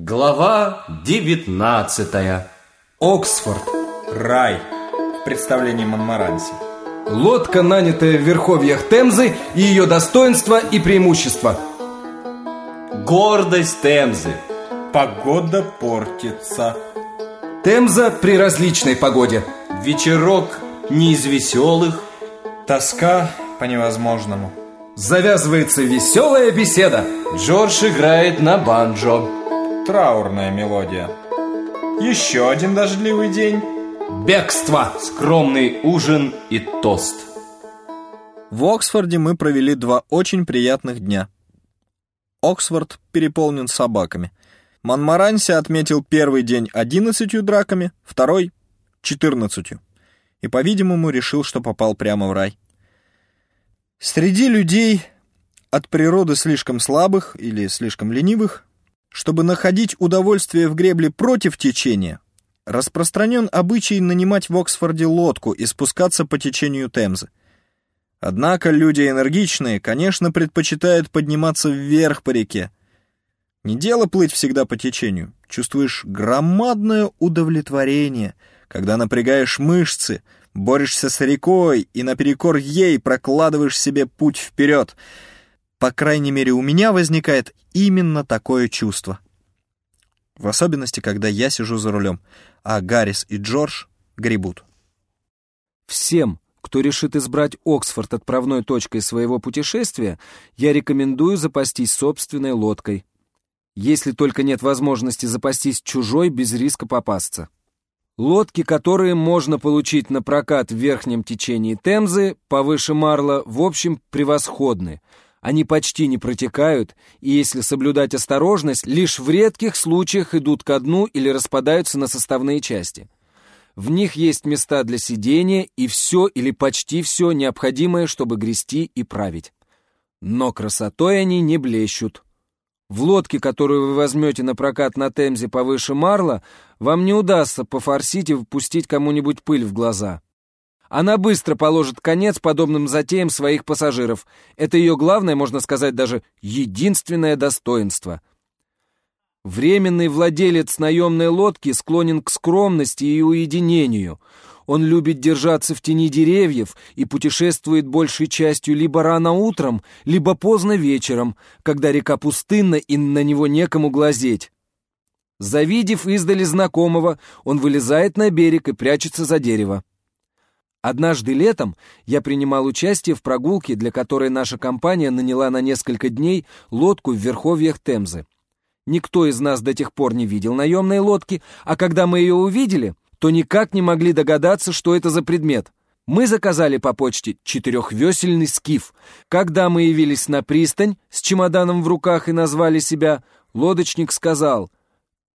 Глава 19 Оксфорд Рай в представлении Монмаранси. Лодка, нанятая в верховьях Темзы, и ее достоинства и преимущества. Гордость Темзы. Погода портится. Темза при различной погоде. Вечерок не из веселых. Тоска по невозможному. Завязывается веселая беседа. Джордж играет на банджо. Траурная мелодия. Еще один дождливый день. Бегство, скромный ужин и тост. В Оксфорде мы провели два очень приятных дня. Оксфорд переполнен собаками. Монмаранси отметил первый день одиннадцатью драками, второй — четырнадцатью. И, по-видимому, решил, что попал прямо в рай. Среди людей от природы слишком слабых или слишком ленивых, чтобы находить удовольствие в гребле против течения, распространен обычай нанимать в Оксфорде лодку и спускаться по течению Темзы. Однако люди энергичные, конечно, предпочитают подниматься вверх по реке. Не дело плыть всегда по течению. Чувствуешь громадное удовлетворение, когда напрягаешь мышцы, борешься с рекой и наперекор ей прокладываешь себе путь вперед. По крайней мере, у меня возникает именно такое чувство. В особенности, когда я сижу за рулем, а Гаррис и Джордж гребут. Всем, кто решит избрать Оксфорд отправной точкой своего путешествия, я рекомендую запастись собственной лодкой. Если только нет возможности запастись чужой без риска попасться. Лодки, которые можно получить на прокат в верхнем течении Темзы, повыше Марла, в общем, превосходны. Они почти не протекают, и если соблюдать осторожность, лишь в редких случаях идут ко дну или распадаются на составные части. В них есть места для сидения и все или почти все необходимое, чтобы грести и править. Но красотой они не блещут. В лодке, которую вы возьмете на прокат на Темзе повыше Марла, вам не удастся пофорсить и впустить кому-нибудь пыль в глаза. Она быстро положит конец подобным затеям своих пассажиров. Это ее главное, можно сказать, даже единственное достоинство — Временный владелец наемной лодки склонен к скромности и уединению. Он любит держаться в тени деревьев и путешествует большей частью либо рано утром, либо поздно вечером, когда река пустынна и на него некому глазеть. Завидев издали знакомого, он вылезает на берег и прячется за дерево. Однажды летом я принимал участие в прогулке, для которой наша компания наняла на несколько дней лодку в верховьях Темзы. Никто из нас до тех пор не видел наемной лодки, а когда мы ее увидели, то никак не могли догадаться, что это за предмет. Мы заказали по почте четырехвесельный скиф. Когда мы явились на пристань с чемоданом в руках и назвали себя, лодочник сказал,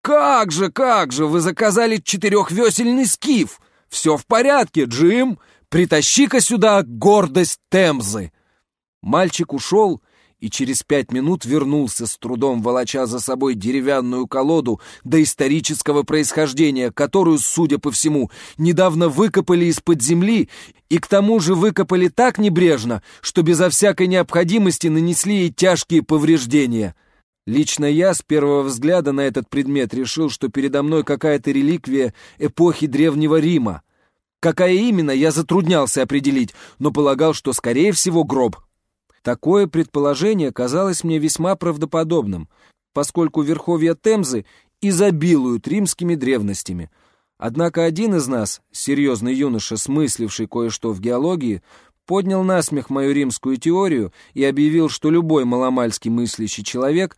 «Как же, как же, вы заказали четырехвесельный скиф! Все в порядке, Джим! Притащи-ка сюда гордость Темзы!» Мальчик ушел, и через пять минут вернулся с трудом, волоча за собой деревянную колоду доисторического происхождения, которую, судя по всему, недавно выкопали из-под земли и к тому же выкопали так небрежно, что безо всякой необходимости нанесли ей тяжкие повреждения. Лично я с первого взгляда на этот предмет решил, что передо мной какая-то реликвия эпохи Древнего Рима. Какая именно, я затруднялся определить, но полагал, что, скорее всего, гроб — Такое предположение казалось мне весьма правдоподобным, поскольку верховья Темзы изобилуют римскими древностями. Однако один из нас, серьезный юноша, смысливший кое-что в геологии, поднял насмех мою римскую теорию и объявил, что любой маломальски мыслящий человек,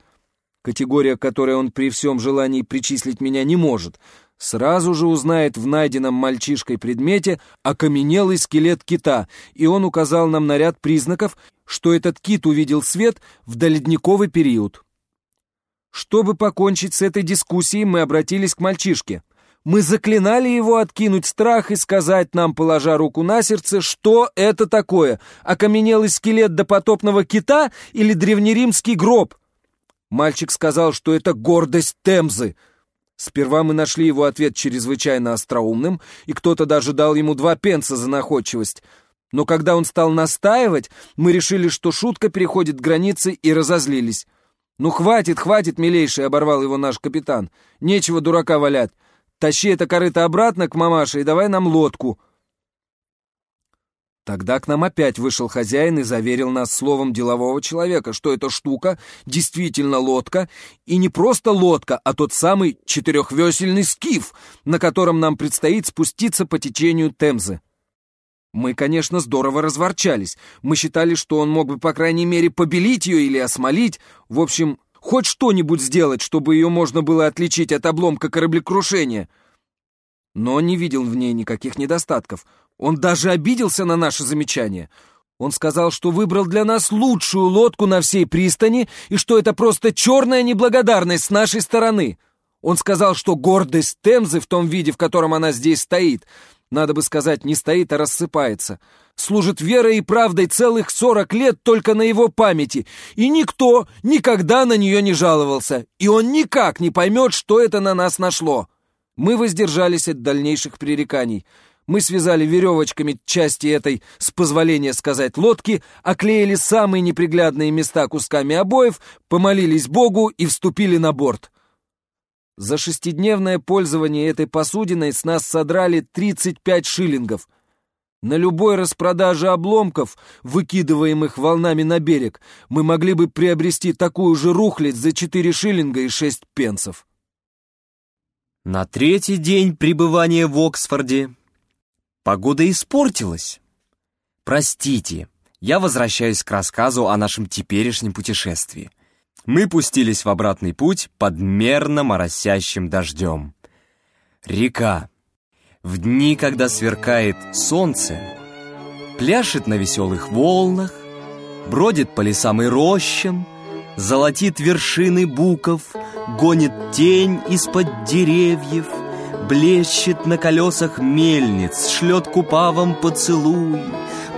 категория, которой он при всем желании причислить меня не может, сразу же узнает в найденном мальчишкой предмете окаменелый скелет кита, и он указал нам на ряд признаков, что этот кит увидел свет в доледниковый период. Чтобы покончить с этой дискуссией, мы обратились к мальчишке. Мы заклинали его откинуть страх и сказать нам, положа руку на сердце, что это такое, окаменелый скелет допотопного кита или древнеримский гроб. Мальчик сказал, что это гордость Темзы. Сперва мы нашли его ответ чрезвычайно остроумным, и кто-то даже дал ему два пенса за находчивость — но когда он стал настаивать, мы решили, что шутка переходит границы и разозлились. «Ну хватит, хватит, милейший!» — оборвал его наш капитан. «Нечего дурака валять. Тащи это корыто обратно к мамаше и давай нам лодку». Тогда к нам опять вышел хозяин и заверил нас словом делового человека, что эта штука действительно лодка, и не просто лодка, а тот самый четырехвесельный скиф, на котором нам предстоит спуститься по течению Темзы. Мы, конечно, здорово разворчались. Мы считали, что он мог бы, по крайней мере, побелить ее или осмолить. В общем, хоть что-нибудь сделать, чтобы ее можно было отличить от обломка кораблекрушения. Но не видел в ней никаких недостатков — он даже обиделся на наше замечание. Он сказал, что выбрал для нас лучшую лодку на всей пристани и что это просто черная неблагодарность с нашей стороны. Он сказал, что гордость Темзы в том виде, в котором она здесь стоит, надо бы сказать, не стоит, а рассыпается, служит верой и правдой целых сорок лет только на его памяти, и никто никогда на нее не жаловался, и он никак не поймет, что это на нас нашло. Мы воздержались от дальнейших пререканий. Мы связали веревочками части этой, с позволения сказать, лодки, оклеили самые неприглядные места кусками обоев, помолились Богу и вступили на борт. За шестидневное пользование этой посудиной с нас содрали 35 шиллингов. На любой распродаже обломков, выкидываемых волнами на берег, мы могли бы приобрести такую же рухлядь за 4 шиллинга и 6 пенсов. На третий день пребывания в Оксфорде Погода испортилась. Простите, я возвращаюсь к рассказу о нашем теперешнем путешествии. Мы пустились в обратный путь под мерно моросящим дождем. Река. В дни, когда сверкает солнце, пляшет на веселых волнах, бродит по лесам и рощам, золотит вершины буков, гонит тень из-под деревьев — Блещет на колесах мельниц, шлет купавам поцелуй,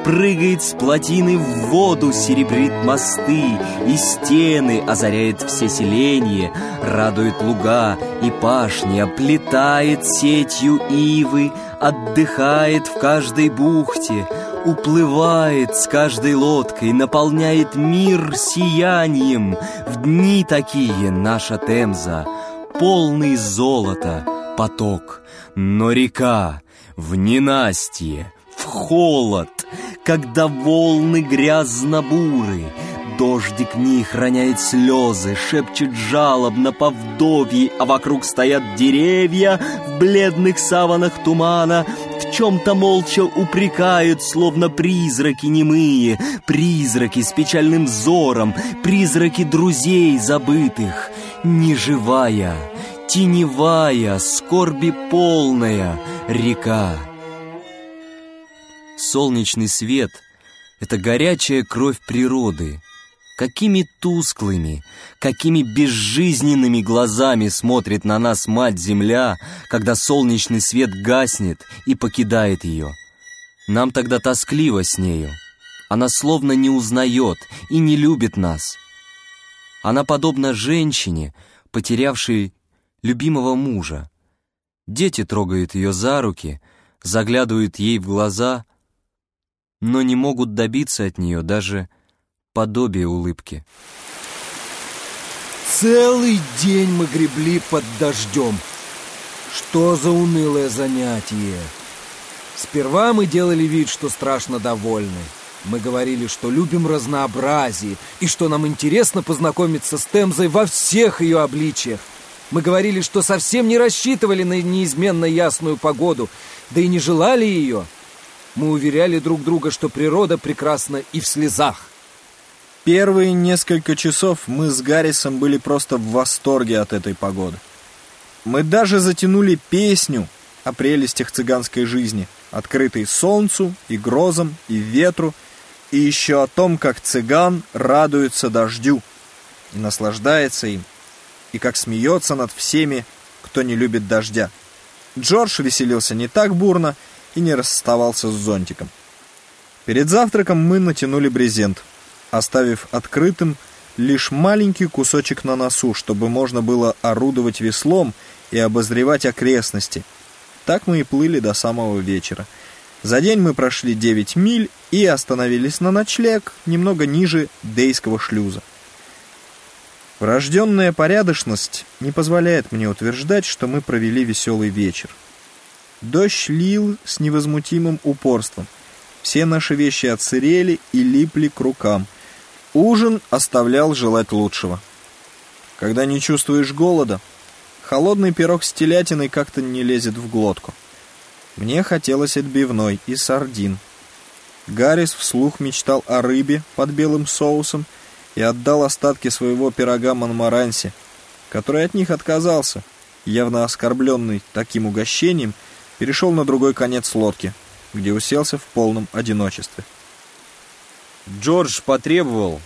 Прыгает с плотины в воду, серебрит мосты И стены озаряет все селение, Радует луга и пашни, Оплетает сетью ивы, Отдыхает в каждой бухте, Уплывает с каждой лодкой, Наполняет мир сиянием. В дни такие наша Темза, Полный золота — поток, но река в ненастье, в холод, когда волны грязно-буры, Дождик в них роняет слезы, шепчет жалобно по вдовье, А вокруг стоят деревья в бледных саванах тумана, В чем-то молча упрекают, словно призраки немые, Призраки с печальным взором, призраки друзей забытых, Неживая, теневая, скорби полная река. Солнечный свет — это горячая кровь природы. Какими тусклыми, какими безжизненными глазами смотрит на нас Мать-Земля, когда солнечный свет гаснет и покидает ее. Нам тогда тоскливо с нею. Она словно не узнает и не любит нас. Она подобна женщине, потерявшей любимого мужа. Дети трогают ее за руки, заглядывают ей в глаза, но не могут добиться от нее даже подобия улыбки. Целый день мы гребли под дождем. Что за унылое занятие! Сперва мы делали вид, что страшно довольны. Мы говорили, что любим разнообразие и что нам интересно познакомиться с Темзой во всех ее обличиях. Мы говорили, что совсем не рассчитывали на неизменно ясную погоду, да и не желали ее. Мы уверяли друг друга, что природа прекрасна и в слезах. Первые несколько часов мы с Гаррисом были просто в восторге от этой погоды. Мы даже затянули песню о прелестях цыганской жизни, открытой солнцу и грозам и ветру, и еще о том, как цыган радуется дождю и наслаждается им и как смеется над всеми, кто не любит дождя. Джордж веселился не так бурно и не расставался с зонтиком. Перед завтраком мы натянули брезент, оставив открытым лишь маленький кусочек на носу, чтобы можно было орудовать веслом и обозревать окрестности. Так мы и плыли до самого вечера. За день мы прошли 9 миль и остановились на ночлег немного ниже Дейского шлюза. Врожденная порядочность не позволяет мне утверждать, что мы провели веселый вечер. Дождь лил с невозмутимым упорством. Все наши вещи отсырели и липли к рукам. Ужин оставлял желать лучшего. Когда не чувствуешь голода, холодный пирог с телятиной как-то не лезет в глотку. Мне хотелось отбивной и сардин. Гаррис вслух мечтал о рыбе под белым соусом и отдал остатки своего пирога Монмаранси, который от них отказался, явно оскорбленный таким угощением, перешел на другой конец лодки, где уселся в полном одиночестве. Джордж потребовал,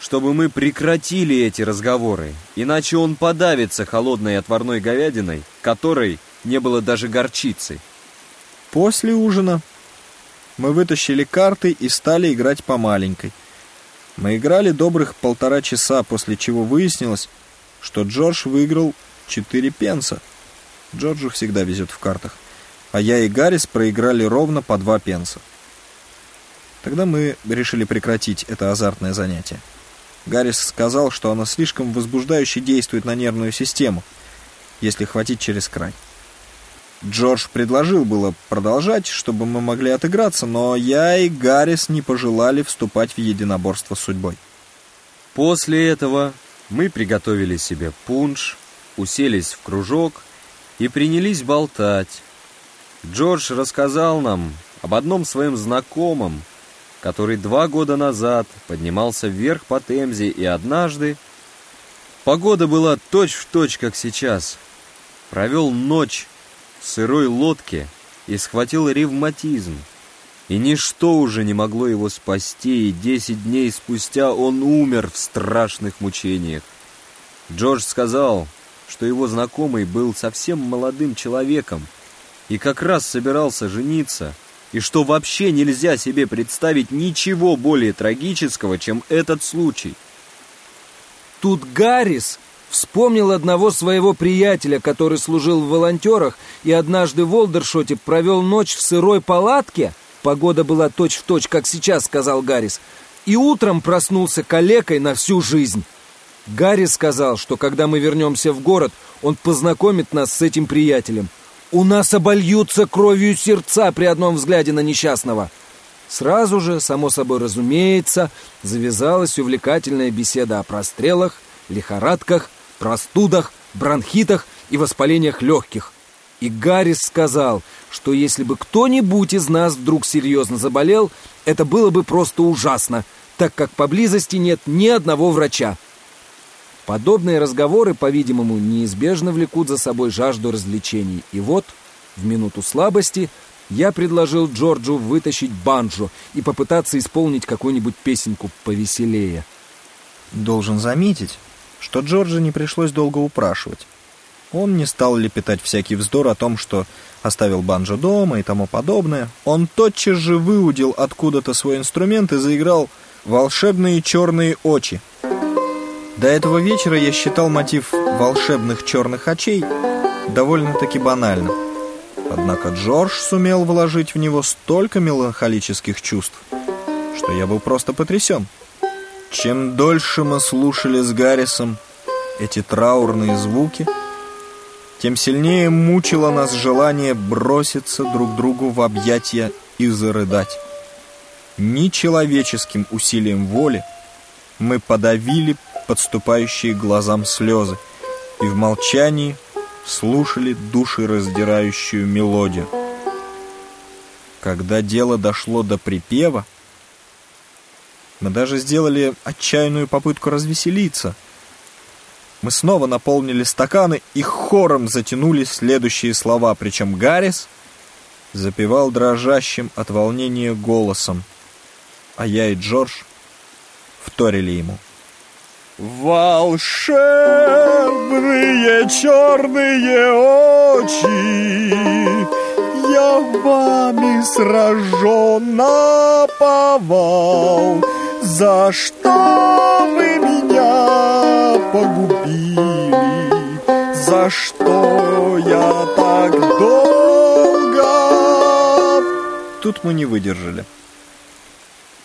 чтобы мы прекратили эти разговоры, иначе он подавится холодной отварной говядиной, которой не было даже горчицы. После ужина мы вытащили карты и стали играть по маленькой. Мы играли добрых полтора часа, после чего выяснилось, что Джордж выиграл 4 пенса. Джорджу всегда везет в картах. А я и Гаррис проиграли ровно по 2 пенса. Тогда мы решили прекратить это азартное занятие. Гаррис сказал, что оно слишком возбуждающе действует на нервную систему, если хватить через край. Джордж предложил было продолжать, чтобы мы могли отыграться, но я и Гаррис не пожелали вступать в единоборство с судьбой. После этого мы приготовили себе пунш, уселись в кружок и принялись болтать. Джордж рассказал нам об одном своем знакомом, который два года назад поднимался вверх по Темзе и однажды... Погода была точь-в-точь, точь, как сейчас. Провел ночь сырой лодке и схватил ревматизм. И ничто уже не могло его спасти, и десять дней спустя он умер в страшных мучениях. Джордж сказал, что его знакомый был совсем молодым человеком и как раз собирался жениться — и что вообще нельзя себе представить ничего более трагического, чем этот случай. Тут Гаррис вспомнил одного своего приятеля, который служил в волонтерах и однажды в Олдершоте провел ночь в сырой палатке. Погода была точь-в-точь, точь, как сейчас, сказал Гаррис. И утром проснулся калекой на всю жизнь. Гаррис сказал, что когда мы вернемся в город, он познакомит нас с этим приятелем – у нас обольются кровью сердца при одном взгляде на несчастного. Сразу же, само собой разумеется, завязалась увлекательная беседа о прострелах, лихорадках, простудах, бронхитах и воспалениях легких. И Гаррис сказал, что если бы кто-нибудь из нас вдруг серьезно заболел, это было бы просто ужасно, так как поблизости нет ни одного врача. Подобные разговоры, по-видимому, неизбежно влекут за собой жажду развлечений. И вот, в минуту слабости, я предложил Джорджу вытащить банджо и попытаться исполнить какую-нибудь песенку повеселее. Должен заметить, что Джорджа не пришлось долго упрашивать. Он не стал лепетать всякий вздор о том, что оставил банджо дома и тому подобное. Он тотчас же выудил откуда-то свой инструмент и заиграл «Волшебные черные очи», до этого вечера я считал мотив волшебных черных очей довольно-таки банальным. Однако Джордж сумел вложить в него столько меланхолических чувств, что я был просто потрясен. Чем дольше мы слушали с Гаррисом эти траурные звуки, тем сильнее мучило нас желание броситься друг другу в объятия и зарыдать. Нечеловеческим усилием воли мы подавили подступающие глазам слезы и в молчании слушали душераздирающую мелодию. Когда дело дошло до припева, мы даже сделали отчаянную попытку развеселиться. Мы снова наполнили стаканы и хором затянули следующие слова, причем Гаррис запевал дрожащим от волнения голосом, а я и Джордж вторили ему. Волшебные черные очи, Я вами сражен на повал. За что вы меня погубили? За что я так долго? Тут мы не выдержали.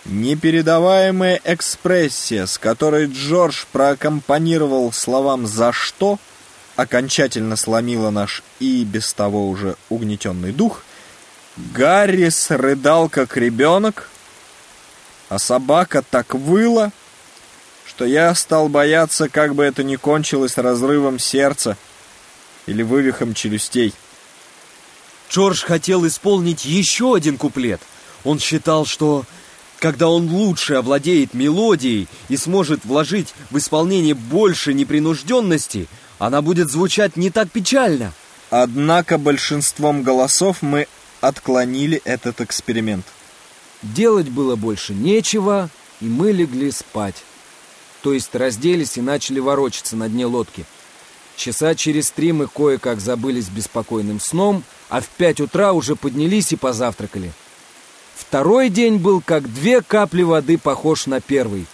Непередаваемая экспрессия, с которой Джордж проаккомпанировал словам «за что», окончательно сломила наш и без того уже угнетенный дух. Гаррис рыдал, как ребенок, а собака так выла, что я стал бояться, как бы это ни кончилось разрывом сердца или вывихом челюстей. Джордж хотел исполнить еще один куплет. Он считал, что когда он лучше овладеет мелодией и сможет вложить в исполнение больше непринужденности, она будет звучать не так печально. Однако большинством голосов мы отклонили этот эксперимент. Делать было больше нечего, и мы легли спать. То есть разделись и начали ворочаться на дне лодки. Часа через три мы кое-как забылись беспокойным сном, а в пять утра уже поднялись и позавтракали. Второй день был, как две капли воды, похож на первый.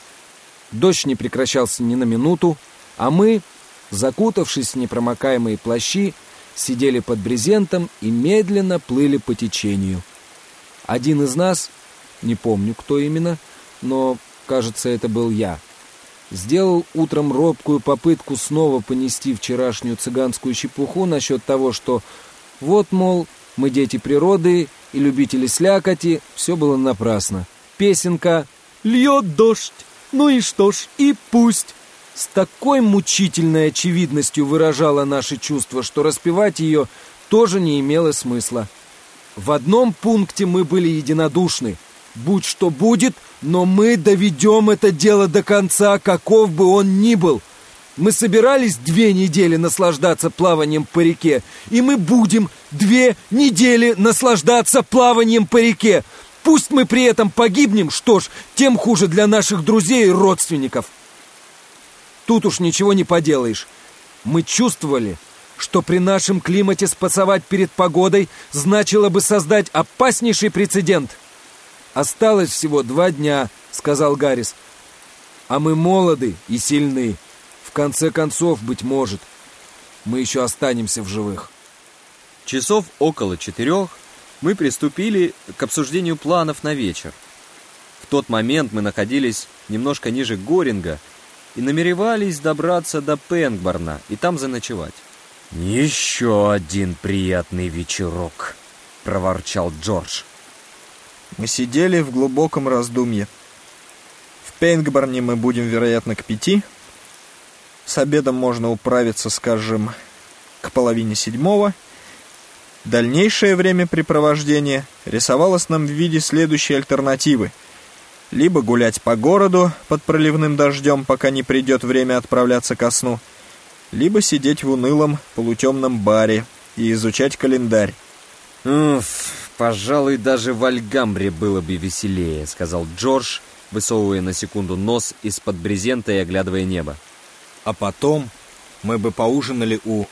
Дождь не прекращался ни на минуту, а мы, закутавшись в непромокаемые плащи, сидели под брезентом и медленно плыли по течению. Один из нас, не помню, кто именно, но, кажется, это был я, сделал утром робкую попытку снова понести вчерашнюю цыганскую чепуху насчет того, что вот, мол, мы дети природы и любители слякоти, все было напрасно. Песенка «Льет дождь, ну и что ж, и пусть» с такой мучительной очевидностью выражала наши чувства, что распевать ее тоже не имело смысла. В одном пункте мы были единодушны. Будь что будет, но мы доведем это дело до конца, каков бы он ни был. Мы собирались две недели наслаждаться плаванием по реке, и мы будем две недели наслаждаться плаванием по реке. Пусть мы при этом погибнем, что ж, тем хуже для наших друзей и родственников. Тут уж ничего не поделаешь. Мы чувствовали, что при нашем климате спасовать перед погодой значило бы создать опаснейший прецедент. «Осталось всего два дня», — сказал Гаррис. «А мы молоды и сильны. В конце концов, быть может, мы еще останемся в живых». Часов около четырех мы приступили к обсуждению планов на вечер. В тот момент мы находились немножко ниже Горинга и намеревались добраться до Пенгборна и там заночевать. «Еще один приятный вечерок», — проворчал Джордж. Мы сидели в глубоком раздумье. В Пейнгборне мы будем, вероятно, к пяти. С обедом можно управиться, скажем, к половине седьмого. Дальнейшее времяпрепровождение рисовалось нам в виде следующей альтернативы. Либо гулять по городу под проливным дождем, пока не придет время отправляться ко сну, либо сидеть в унылом полутемном баре и изучать календарь. «Уф, «Пожалуй, даже в Альгамбре было бы веселее», — сказал Джордж, высовывая на секунду нос из-под брезента и оглядывая небо. «А потом мы бы поужинали у...»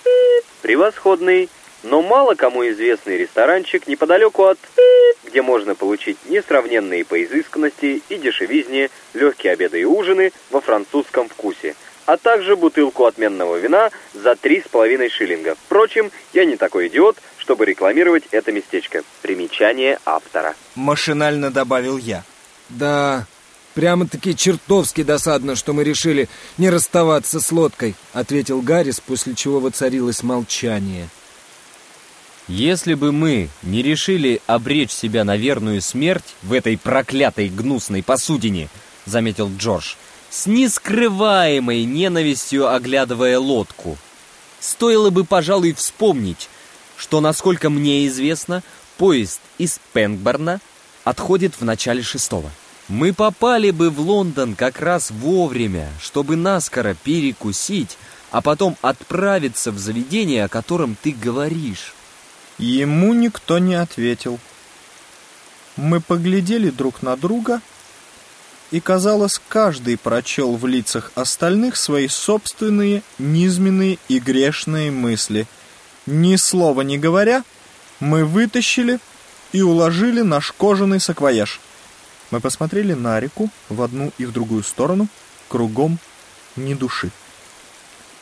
Превосходный, но мало кому известный ресторанчик неподалеку от... где можно получить несравненные по изысканности и дешевизне легкие обеды и ужины во французском вкусе, а также бутылку отменного вина за три с половиной шиллинга. Впрочем, я не такой идиот, чтобы рекламировать это местечко. Примечание автора. Машинально добавил я. Да, прямо-таки чертовски досадно, что мы решили не расставаться с лодкой, ответил Гаррис, после чего воцарилось молчание. Если бы мы не решили обречь себя на верную смерть в этой проклятой гнусной посудине, заметил Джордж, с нескрываемой ненавистью оглядывая лодку, стоило бы, пожалуй, вспомнить, что, насколько мне известно, поезд из Пенгборна отходит в начале шестого. Мы попали бы в Лондон как раз вовремя, чтобы наскоро перекусить, а потом отправиться в заведение, о котором ты говоришь. Ему никто не ответил. Мы поглядели друг на друга, и, казалось, каждый прочел в лицах остальных свои собственные низменные и грешные мысли — ни слова не говоря, мы вытащили и уложили наш кожаный саквояж. Мы посмотрели на реку в одну и в другую сторону, кругом ни души.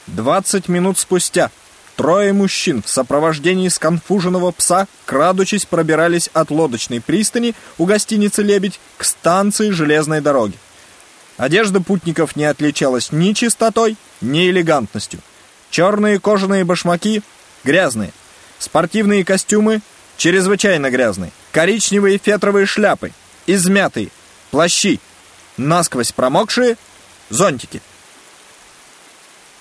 Двадцать минут спустя Трое мужчин в сопровождении сконфуженного пса, крадучись, пробирались от лодочной пристани у гостиницы «Лебедь» к станции железной дороги. Одежда путников не отличалась ни чистотой, ни элегантностью. Черные кожаные башмаки — грязные. Спортивные костюмы — чрезвычайно грязные. Коричневые фетровые шляпы — измятые. Плащи — насквозь промокшие. Зонтики —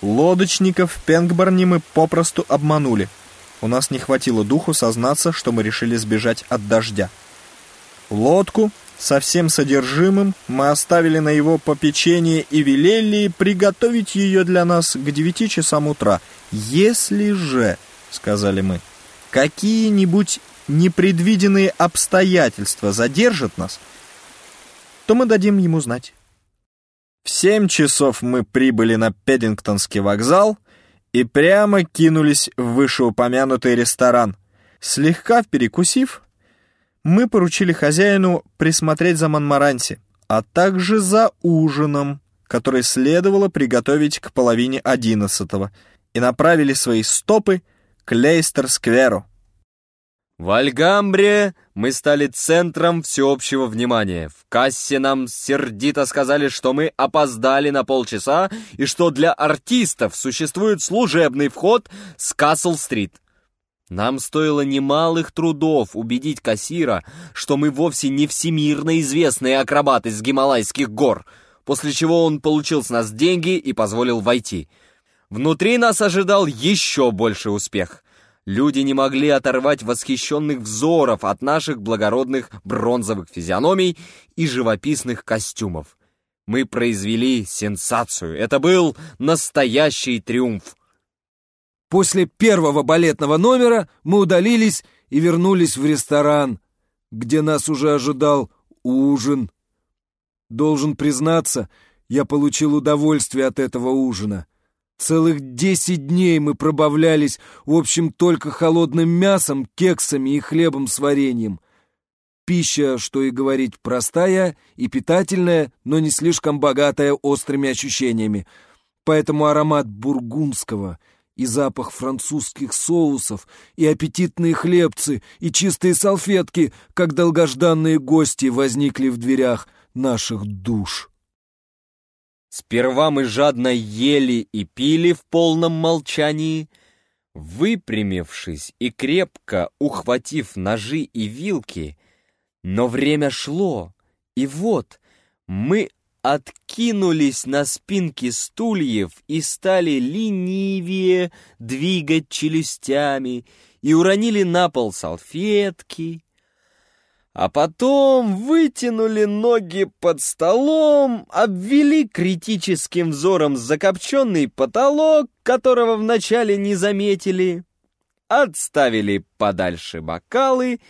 Лодочников в Пенгборне мы попросту обманули. У нас не хватило духу сознаться, что мы решили сбежать от дождя. Лодку со всем содержимым мы оставили на его попечение и велели приготовить ее для нас к девяти часам утра. «Если же», — сказали мы, — «какие-нибудь непредвиденные обстоятельства задержат нас, то мы дадим ему знать». В семь часов мы прибыли на Педингтонский вокзал и прямо кинулись в вышеупомянутый ресторан. Слегка перекусив, мы поручили хозяину присмотреть за Монмаранси, а также за ужином, который следовало приготовить к половине одиннадцатого, и направили свои стопы к Лейстер-скверу. В Альгамбре мы стали центром всеобщего внимания. В кассе нам сердито сказали, что мы опоздали на полчаса и что для артистов существует служебный вход с Касл-стрит. Нам стоило немалых трудов убедить кассира, что мы вовсе не всемирно известные акробаты с Гималайских гор, после чего он получил с нас деньги и позволил войти. Внутри нас ожидал еще больший успех. Люди не могли оторвать восхищенных взоров от наших благородных бронзовых физиономий и живописных костюмов. Мы произвели сенсацию. Это был настоящий триумф. После первого балетного номера мы удалились и вернулись в ресторан, где нас уже ожидал ужин. Должен признаться, я получил удовольствие от этого ужина. Целых десять дней мы пробавлялись, в общем, только холодным мясом, кексами и хлебом с вареньем. Пища, что и говорить, простая и питательная, но не слишком богатая острыми ощущениями. Поэтому аромат бургундского и запах французских соусов, и аппетитные хлебцы, и чистые салфетки, как долгожданные гости возникли в дверях наших душ. Сперва мы жадно ели и пили в полном молчании, выпрямившись и крепко ухватив ножи и вилки, но время шло, и вот мы откинулись на спинки стульев и стали ленивее двигать челюстями и уронили на пол салфетки, а потом вытянули ноги под столом, обвели критическим взором закопченный потолок, которого вначале не заметили, отставили подальше бокалы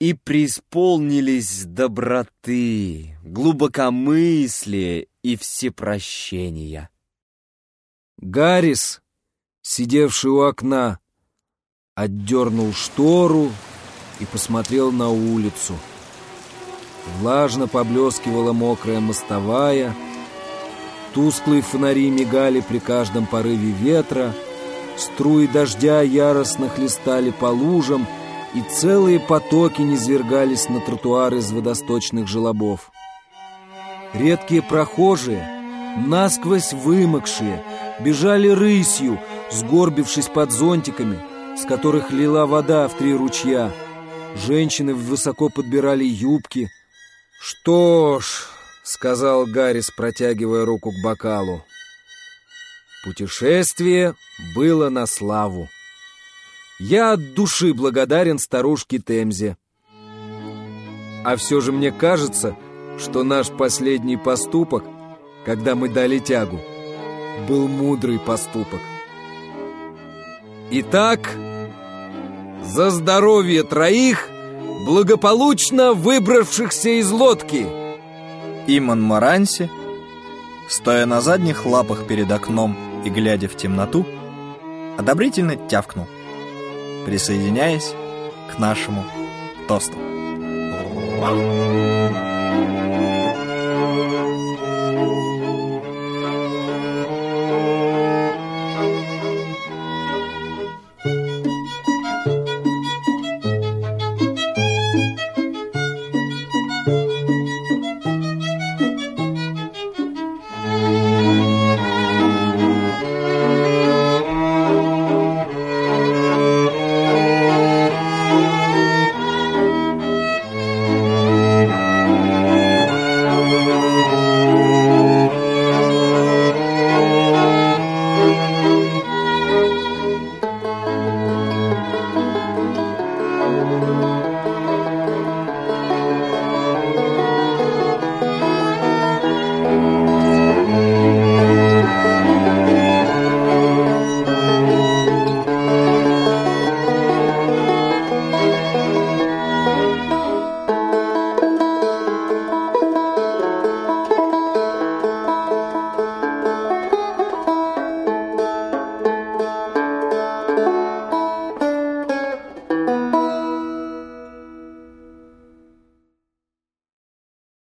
и преисполнились доброты, глубокомыслия и всепрощения. Гаррис, сидевший у окна, отдернул штору, и посмотрел на улицу. Влажно поблескивала мокрая мостовая, тусклые фонари мигали при каждом порыве ветра, струи дождя яростно хлестали по лужам, и целые потоки низвергались на тротуары из водосточных желобов. Редкие прохожие, насквозь вымокшие, бежали рысью, сгорбившись под зонтиками, с которых лила вода в три ручья — Женщины высоко подбирали юбки. «Что ж», — сказал Гаррис, протягивая руку к бокалу, «путешествие было на славу. Я от души благодарен старушке Темзе. А все же мне кажется, что наш последний поступок, когда мы дали тягу, был мудрый поступок. Итак, за здоровье троих, благополучно выбравшихся из лодки. Иман Моранси, стоя на задних лапах перед окном и глядя в темноту, одобрительно тявкнул, присоединяясь к нашему тосту. Wow.